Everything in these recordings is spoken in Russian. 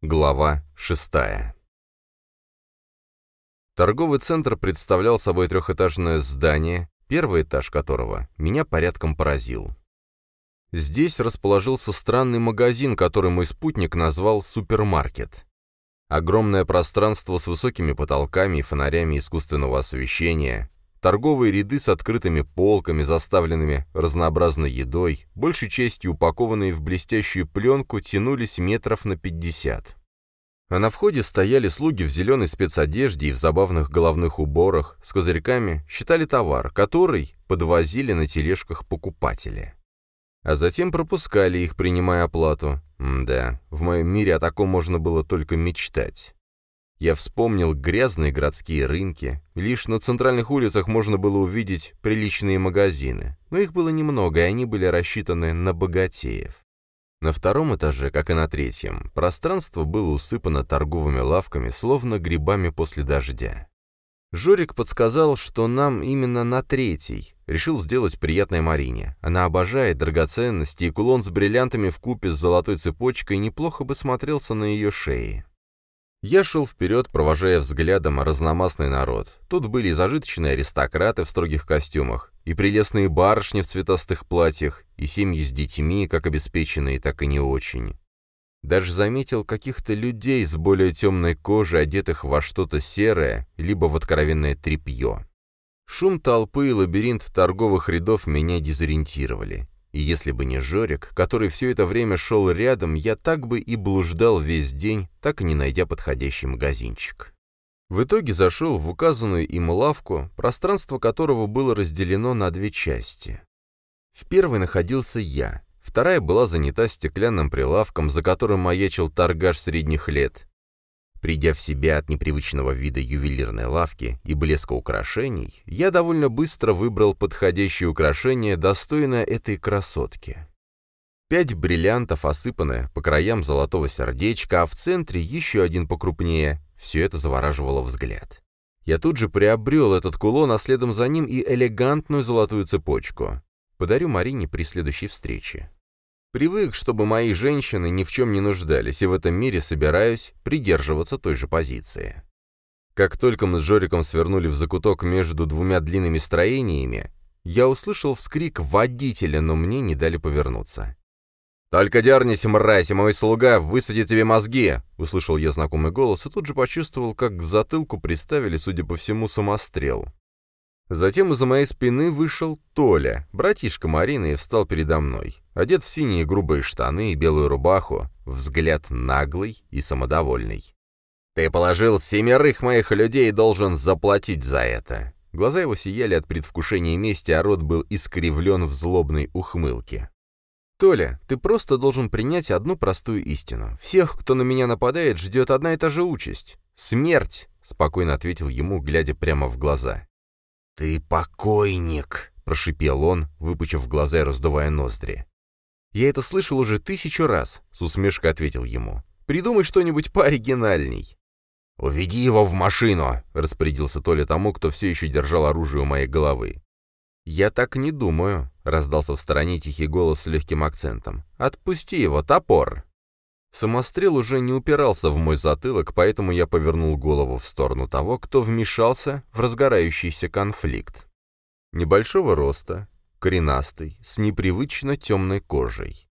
Глава шестая Торговый центр представлял собой трехэтажное здание, первый этаж которого меня порядком поразил. Здесь расположился странный магазин, который мой спутник назвал «супермаркет». Огромное пространство с высокими потолками и фонарями искусственного освещения, торговые ряды с открытыми полками, заставленными разнообразной едой, большей частью упакованные в блестящую пленку, тянулись метров на пятьдесят. А на входе стояли слуги в зеленой спецодежде и в забавных головных уборах, с козырьками, считали товар, который подвозили на тележках покупатели. А затем пропускали их, принимая оплату. М да, в моем мире о таком можно было только мечтать. Я вспомнил грязные городские рынки. Лишь на центральных улицах можно было увидеть приличные магазины. Но их было немного, и они были рассчитаны на богатеев. На втором этаже, как и на третьем, пространство было усыпано торговыми лавками, словно грибами после дождя. Жорик подсказал, что нам именно на третий. Решил сделать приятное Марине. Она обожает драгоценности, и кулон с бриллиантами в купе с золотой цепочкой неплохо бы смотрелся на ее шее. Я шел вперед, провожая взглядом разномастный народ. Тут были и зажиточные аристократы в строгих костюмах, и прелестные барышни в цветастых платьях, и семьи с детьми, как обеспеченные, так и не очень. Даже заметил каких-то людей с более темной кожей, одетых во что-то серое, либо в откровенное тряпье. Шум толпы и лабиринт торговых рядов меня дезориентировали. И если бы не Жорик, который все это время шел рядом, я так бы и блуждал весь день, так и не найдя подходящий магазинчик. В итоге зашел в указанную им лавку, пространство которого было разделено на две части. В первой находился я, вторая была занята стеклянным прилавком, за которым маячил торгаш средних лет, Придя в себя от непривычного вида ювелирной лавки и блеска украшений, я довольно быстро выбрал подходящее украшение, достойное этой красотки. Пять бриллиантов осыпаны по краям золотого сердечка, а в центре еще один покрупнее. Все это завораживало взгляд. Я тут же приобрел этот кулон, а следом за ним и элегантную золотую цепочку. Подарю Марине при следующей встрече. Привык, чтобы мои женщины ни в чем не нуждались, и в этом мире собираюсь придерживаться той же позиции. Как только мы с Жориком свернули в закуток между двумя длинными строениями, я услышал вскрик водителя, но мне не дали повернуться. «Только дернись, мразь, и мой слуга высадит тебе мозги!» Услышал я знакомый голос и тут же почувствовал, как к затылку приставили, судя по всему, самострел. Затем из-за моей спины вышел Толя, братишка Марины, и встал передо мной. Одет в синие грубые штаны и белую рубаху, взгляд наглый и самодовольный. «Ты положил семерых моих людей и должен заплатить за это!» Глаза его сияли от предвкушения мести, а рот был искривлен в злобной ухмылке. «Толя, ты просто должен принять одну простую истину. Всех, кто на меня нападает, ждет одна и та же участь. Смерть!» — спокойно ответил ему, глядя прямо в глаза. «Ты покойник!» — прошипел он, выпучив глаза и раздувая ноздри. «Я это слышал уже тысячу раз», — с усмешкой ответил ему. «Придумай что-нибудь пооригинальней». «Уведи его в машину!» — распорядился Толя тому, кто все еще держал оружие у моей головы. «Я так не думаю», — раздался в стороне тихий голос с легким акцентом. «Отпусти его, топор!» Самострел уже не упирался в мой затылок, поэтому я повернул голову в сторону того, кто вмешался в разгорающийся конфликт. Небольшого роста, коренастый, с непривычно темной кожей.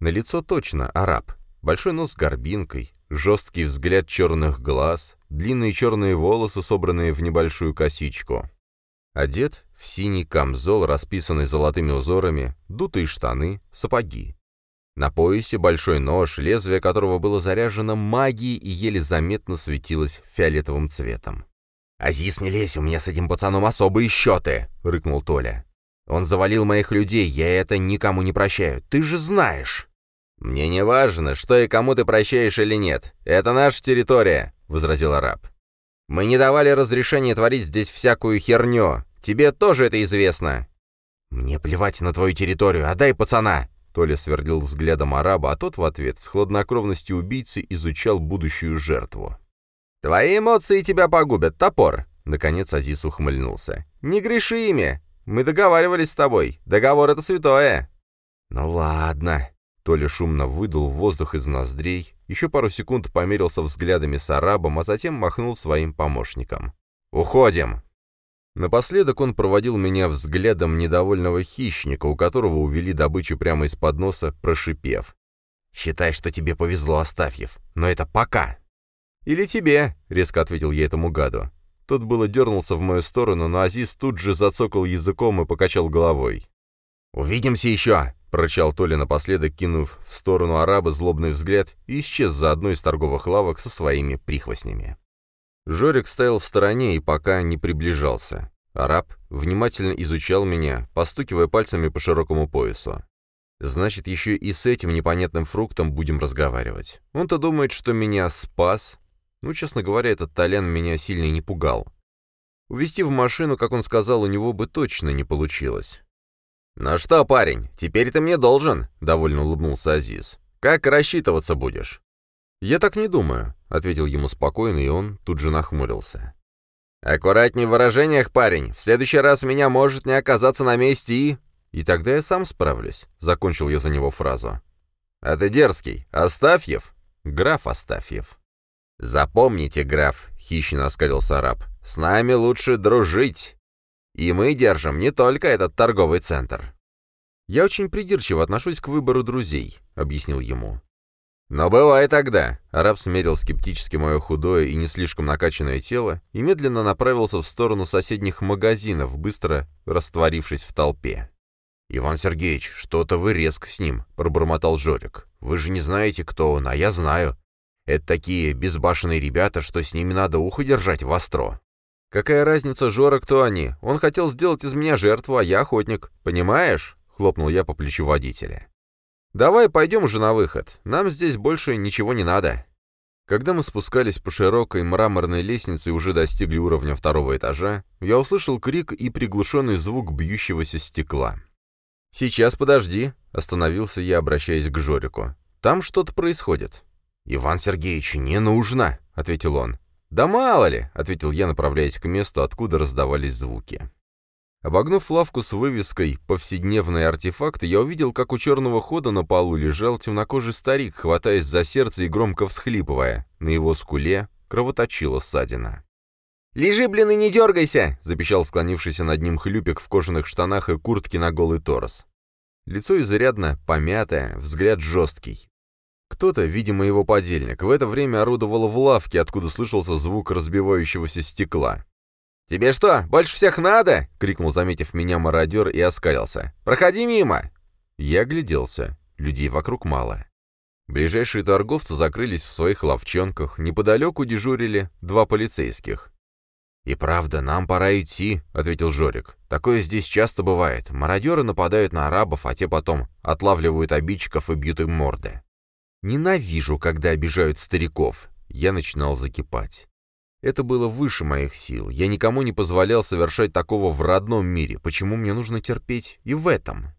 На лицо точно араб, большой нос с горбинкой, жесткий взгляд черных глаз, длинные черные волосы, собранные в небольшую косичку. Одет в синий камзол, расписанный золотыми узорами, дутые штаны, сапоги. На поясе большой нож, лезвие которого было заряжено магией и еле заметно светилось фиолетовым цветом. «Азис, не лезь, у меня с этим пацаном особые счеты!» — рыкнул Толя. «Он завалил моих людей, я это никому не прощаю, ты же знаешь!» «Мне не важно, что и кому ты прощаешь или нет. Это наша территория», — возразил араб. «Мы не давали разрешения творить здесь всякую херню. Тебе тоже это известно». «Мне плевать на твою территорию, отдай пацана!» Толя свердил взглядом араба, а тот в ответ с хладнокровностью убийцы изучал будущую жертву. «Твои эмоции тебя погубят, топор!» Наконец Азис ухмыльнулся. «Не греши ими! Мы договаривались с тобой. Договор — это святое!» «Ну ладно!» Толя шумно выдул воздух из ноздрей, еще пару секунд померился взглядами с арабом, а затем махнул своим помощником. «Уходим!» Напоследок он проводил меня взглядом недовольного хищника, у которого увели добычу прямо из-под носа, прошипев. «Считай, что тебе повезло, Астафьев, но это пока!» «Или тебе», — резко ответил я этому гаду. Тот было дернулся в мою сторону, но Азиз тут же зацокал языком и покачал головой. «Увидимся еще!» — прорычал Толя напоследок, кинув в сторону араба злобный взгляд и исчез за одной из торговых лавок со своими прихвостнями. Жорик стоял в стороне и пока не приближался. Араб внимательно изучал меня, постукивая пальцами по широкому поясу. Значит, еще и с этим непонятным фруктом будем разговаривать. Он-то думает, что меня спас. Ну, честно говоря, этот Толян меня сильно не пугал. Увести в машину, как он сказал, у него бы точно не получилось. «Ну что, парень, теперь ты мне должен», — довольно улыбнулся Азиз. «Как рассчитываться будешь?» «Я так не думаю», — ответил ему спокойно, и он тут же нахмурился. «Аккуратней в выражениях, парень. В следующий раз меня может не оказаться на месте и...» «И тогда я сам справлюсь», — закончил я за него фразу. «А ты дерзкий. Астафьев?» «Граф Астафьев». «Запомните, граф», — хищно оскалился араб, — «с нами лучше дружить. И мы держим не только этот торговый центр». «Я очень придирчиво отношусь к выбору друзей», — объяснил ему. «Но бывает тогда», — араб смерил скептически мое худое и не слишком накачанное тело и медленно направился в сторону соседних магазинов, быстро растворившись в толпе. «Иван Сергеевич, что-то вы резко с ним», — пробормотал Жорик. «Вы же не знаете, кто он, а я знаю. Это такие безбашенные ребята, что с ними надо ухо держать востро». «Какая разница, Жора, кто они? Он хотел сделать из меня жертву, а я охотник. Понимаешь?» — хлопнул я по плечу водителя. «Давай пойдем уже на выход. Нам здесь больше ничего не надо». Когда мы спускались по широкой мраморной лестнице и уже достигли уровня второго этажа, я услышал крик и приглушенный звук бьющегося стекла. «Сейчас подожди», — остановился я, обращаясь к Жорику. «Там что-то происходит». «Иван Сергеевич, не нужно», — ответил он. «Да мало ли», — ответил я, направляясь к месту, откуда раздавались звуки. Обогнув лавку с вывеской «Повседневные артефакты», я увидел, как у черного хода на полу лежал темнокожий старик, хватаясь за сердце и громко всхлипывая. На его скуле кровоточила ссадина. «Лежи, блин, и не дергайся!» — запищал склонившийся над ним хлюпик в кожаных штанах и куртке на голый торс. Лицо изрядно помятое, взгляд жесткий. Кто-то, видимо, его подельник, в это время орудовал в лавке, откуда слышался звук разбивающегося стекла. «Тебе что, больше всех надо?» — крикнул, заметив меня мародер, и оскалился. «Проходи мимо!» Я огляделся. Людей вокруг мало. Ближайшие торговцы закрылись в своих ловчонках, неподалеку дежурили два полицейских. «И правда, нам пора идти», — ответил Жорик. «Такое здесь часто бывает. Мародеры нападают на арабов, а те потом отлавливают обидчиков и бьют им морды». «Ненавижу, когда обижают стариков». Я начинал закипать. Это было выше моих сил. Я никому не позволял совершать такого в родном мире. Почему мне нужно терпеть и в этом?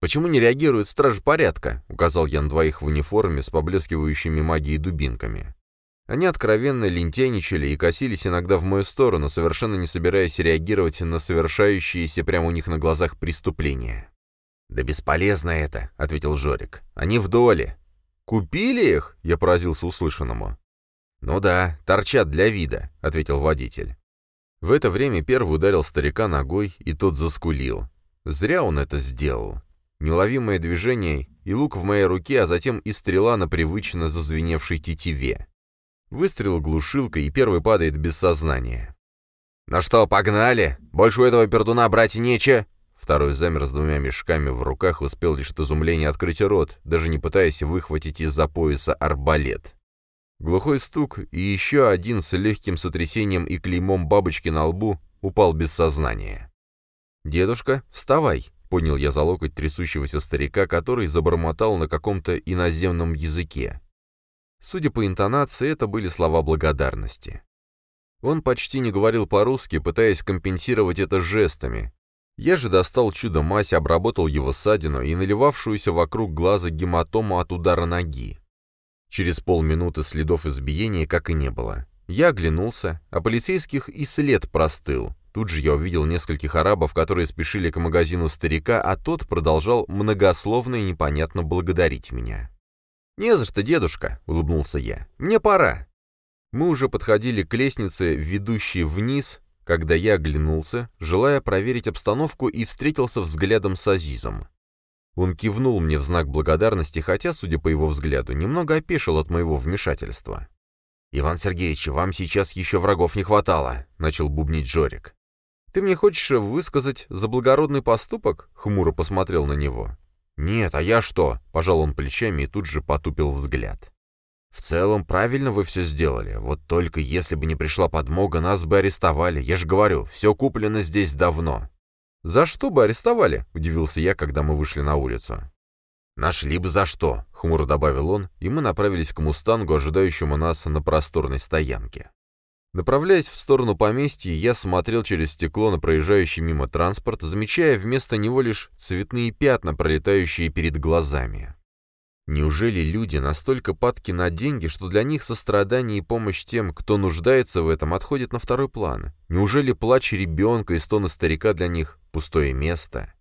«Почему не реагирует страж порядка?» — указал я на двоих в униформе с поблескивающими магией дубинками. Они откровенно лентяничали и косились иногда в мою сторону, совершенно не собираясь реагировать на совершающиеся прямо у них на глазах преступления. «Да бесполезно это», — ответил Жорик. «Они в доле». «Купили их?» — я поразился услышанному. «Ну да, торчат для вида», — ответил водитель. В это время первый ударил старика ногой, и тот заскулил. Зря он это сделал. Неуловимое движение и лук в моей руке, а затем и стрела на привычно зазвеневшей тетиве. Выстрел глушилкой, и первый падает без сознания. «Ну что, погнали? Больше у этого пердуна брать нече!» Второй замер с двумя мешками в руках, успел лишь от изумления открыть рот, даже не пытаясь выхватить из-за пояса арбалет. Глухой стук и еще один с легким сотрясением и клеймом бабочки на лбу упал без сознания. «Дедушка, вставай!» — понял я за локоть трясущегося старика, который забормотал на каком-то иноземном языке. Судя по интонации, это были слова благодарности. Он почти не говорил по-русски, пытаясь компенсировать это жестами. Я же достал чудо-мазь, обработал его ссадину и наливавшуюся вокруг глаза гематому от удара ноги. Через полминуты следов избиения как и не было. Я оглянулся, а полицейских и след простыл. Тут же я увидел нескольких арабов, которые спешили к магазину старика, а тот продолжал многословно и непонятно благодарить меня. «Не за что, дедушка», — улыбнулся я. «Мне пора». Мы уже подходили к лестнице, ведущей вниз, когда я оглянулся, желая проверить обстановку и встретился взглядом с Азизом. Он кивнул мне в знак благодарности, хотя, судя по его взгляду, немного опешил от моего вмешательства. «Иван Сергеевич, вам сейчас еще врагов не хватало», — начал бубнить Жорик. «Ты мне хочешь высказать за благородный поступок?» — хмуро посмотрел на него. «Нет, а я что?» — пожал он плечами и тут же потупил взгляд. «В целом, правильно вы все сделали. Вот только если бы не пришла подмога, нас бы арестовали. Я же говорю, все куплено здесь давно. «За что бы арестовали?» — удивился я, когда мы вышли на улицу. «Нашли бы за что», — хмуро добавил он, и мы направились к «Мустангу», ожидающему нас на просторной стоянке. Направляясь в сторону поместья, я смотрел через стекло на проезжающий мимо транспорт, замечая вместо него лишь цветные пятна, пролетающие перед глазами. Неужели люди настолько падки на деньги, что для них сострадание и помощь тем, кто нуждается в этом, отходит на второй план? Неужели плач ребенка и стоны старика для них пустое место?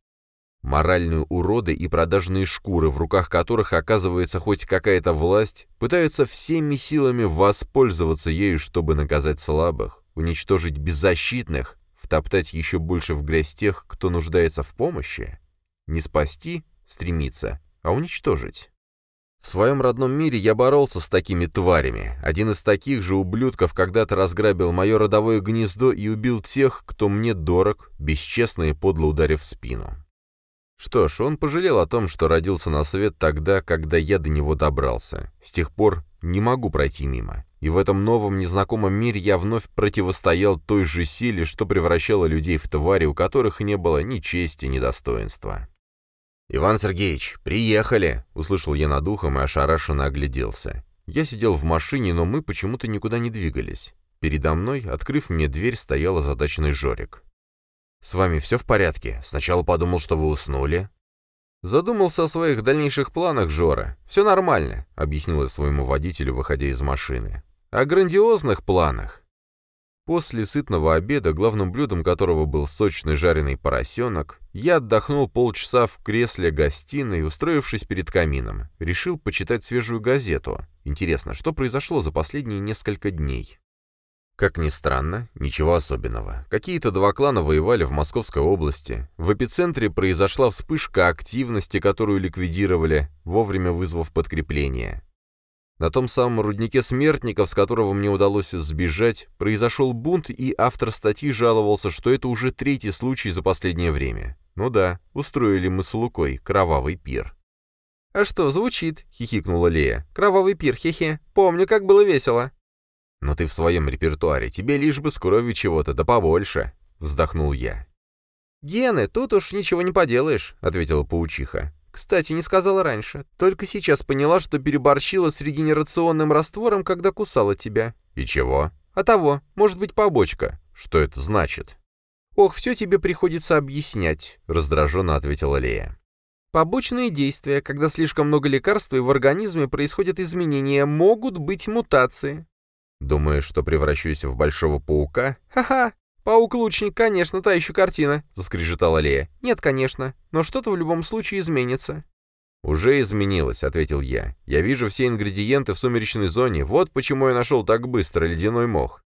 Моральные уроды и продажные шкуры, в руках которых оказывается хоть какая-то власть, пытаются всеми силами воспользоваться ею, чтобы наказать слабых, уничтожить беззащитных, втоптать еще больше в грязь тех, кто нуждается в помощи? Не спасти, стремиться, а уничтожить. В своем родном мире я боролся с такими тварями. Один из таких же ублюдков когда-то разграбил мое родовое гнездо и убил тех, кто мне дорог, бесчестно и подло ударив в спину. Что ж, он пожалел о том, что родился на свет тогда, когда я до него добрался. С тех пор не могу пройти мимо. И в этом новом незнакомом мире я вновь противостоял той же силе, что превращало людей в твари, у которых не было ни чести, ни достоинства. «Иван Сергеевич, приехали!» — услышал я над ухом и ошарашенно огляделся. Я сидел в машине, но мы почему-то никуда не двигались. Передо мной, открыв мне дверь, стоял озадаченный Жорик. «С вами все в порядке? Сначала подумал, что вы уснули». «Задумался о своих дальнейших планах, Жора. Все нормально», — объяснил я своему водителю, выходя из машины. «О грандиозных планах. После сытного обеда, главным блюдом которого был сочный жареный поросенок, я отдохнул полчаса в кресле гостиной, устроившись перед камином. Решил почитать свежую газету. Интересно, что произошло за последние несколько дней? Как ни странно, ничего особенного. Какие-то два клана воевали в Московской области. В эпицентре произошла вспышка активности, которую ликвидировали, вовремя вызвав подкрепление. На том самом руднике смертников, с которого мне удалось сбежать, произошел бунт, и автор статьи жаловался, что это уже третий случай за последнее время. Ну да, устроили мы с Лукой кровавый пир. «А что, звучит?» — хихикнула Лея. «Кровавый пир, хе-хе. Помню, как было весело». «Но ты в своем репертуаре, тебе лишь бы с кровью чего-то, да побольше», — вздохнул я. «Гены, тут уж ничего не поделаешь», — ответила паучиха. Кстати, не сказала раньше. Только сейчас поняла, что переборщила с регенерационным раствором, когда кусала тебя. И чего? А того. Может быть, побочка. Что это значит? Ох, все тебе приходится объяснять, раздраженно ответила Лея. Побочные действия, когда слишком много лекарств и в организме происходят изменения, могут быть мутации. Думаешь, что превращусь в большого паука? Ха-ха! «Паук-лучник, конечно, та еще картина», — заскрежетала Лея. «Нет, конечно, но что-то в любом случае изменится». «Уже изменилось», — ответил я. «Я вижу все ингредиенты в сумеречной зоне. Вот почему я нашел так быстро ледяной мох».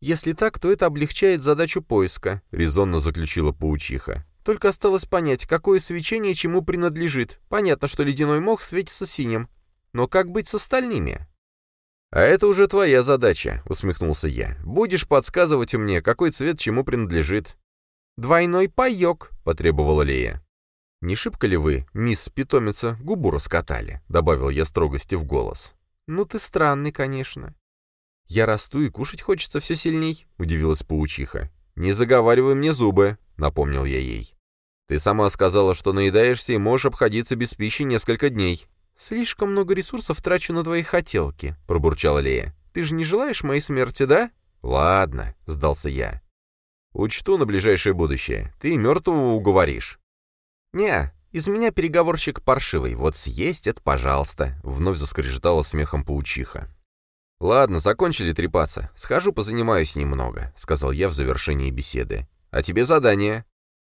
«Если так, то это облегчает задачу поиска», — резонно заключила паучиха. «Только осталось понять, какое свечение чему принадлежит. Понятно, что ледяной мох светится синим. Но как быть с остальными?» «А это уже твоя задача», — усмехнулся я. «Будешь подсказывать мне, какой цвет чему принадлежит». «Двойной паёк», — потребовала Лея. «Не шибко ли вы, мисс питомица, губу раскатали?» — добавил я строгости в голос. «Ну ты странный, конечно». «Я расту и кушать хочется все сильней», — удивилась паучиха. «Не заговаривай мне зубы», — напомнил я ей. «Ты сама сказала, что наедаешься и можешь обходиться без пищи несколько дней. «Слишком много ресурсов трачу на твои хотелки», — пробурчала Лея. «Ты же не желаешь моей смерти, да?» «Ладно», — сдался я. «Учту на ближайшее будущее. Ты мертвого уговоришь». «Не, из меня переговорщик паршивый. Вот съесть это, пожалуйста», — вновь заскрежетала смехом паучиха. «Ладно, закончили трепаться. Схожу позанимаюсь немного», — сказал я в завершении беседы. а тебе задание.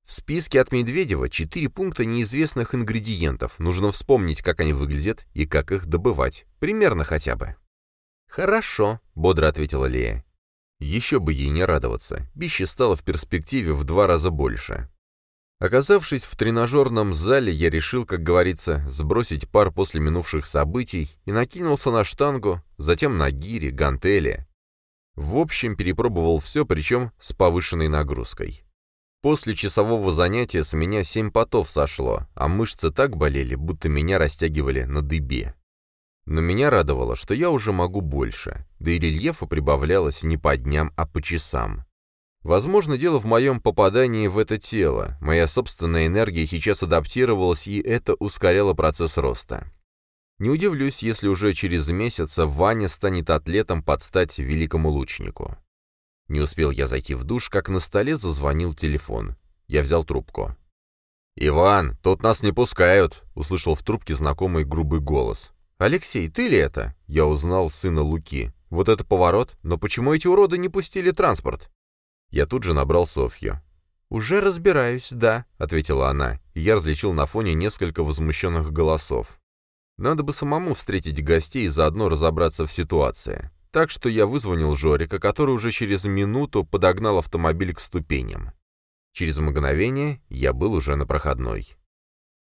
В списке от Медведева четыре пункта неизвестных ингредиентов. Нужно вспомнить, как они выглядят и как их добывать. Примерно хотя бы. «Хорошо», — бодро ответила Лея. Еще бы ей не радоваться. Пищи стало в перспективе в два раза больше. Оказавшись в тренажерном зале, я решил, как говорится, сбросить пар после минувших событий и накинулся на штангу, затем на гири, гантели. В общем, перепробовал все, причем с повышенной нагрузкой. После часового занятия с меня семь потов сошло, а мышцы так болели, будто меня растягивали на дыбе. Но меня радовало, что я уже могу больше, да и рельефа прибавлялось не по дням, а по часам. Возможно, дело в моем попадании в это тело. Моя собственная энергия сейчас адаптировалась, и это ускоряло процесс роста. Не удивлюсь, если уже через месяц Ваня станет атлетом под стать великому лучнику. Не успел я зайти в душ, как на столе зазвонил телефон. Я взял трубку. «Иван, тут нас не пускают», — услышал в трубке знакомый грубый голос. «Алексей, ты ли это?» — я узнал сына Луки. «Вот это поворот, но почему эти уроды не пустили транспорт?» Я тут же набрал Софью. «Уже разбираюсь, да», — ответила она, я различил на фоне несколько возмущенных голосов. Надо бы самому встретить гостей и заодно разобраться в ситуации. Так что я вызвонил Жорика, который уже через минуту подогнал автомобиль к ступеням. Через мгновение я был уже на проходной.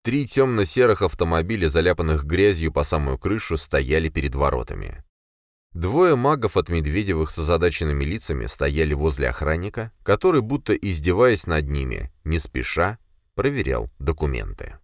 Три темно-серых автомобиля, заляпанных грязью по самую крышу, стояли перед воротами. Двое магов от Медведевых с озадаченными лицами стояли возле охранника, который, будто издеваясь над ними, не спеша, проверял документы.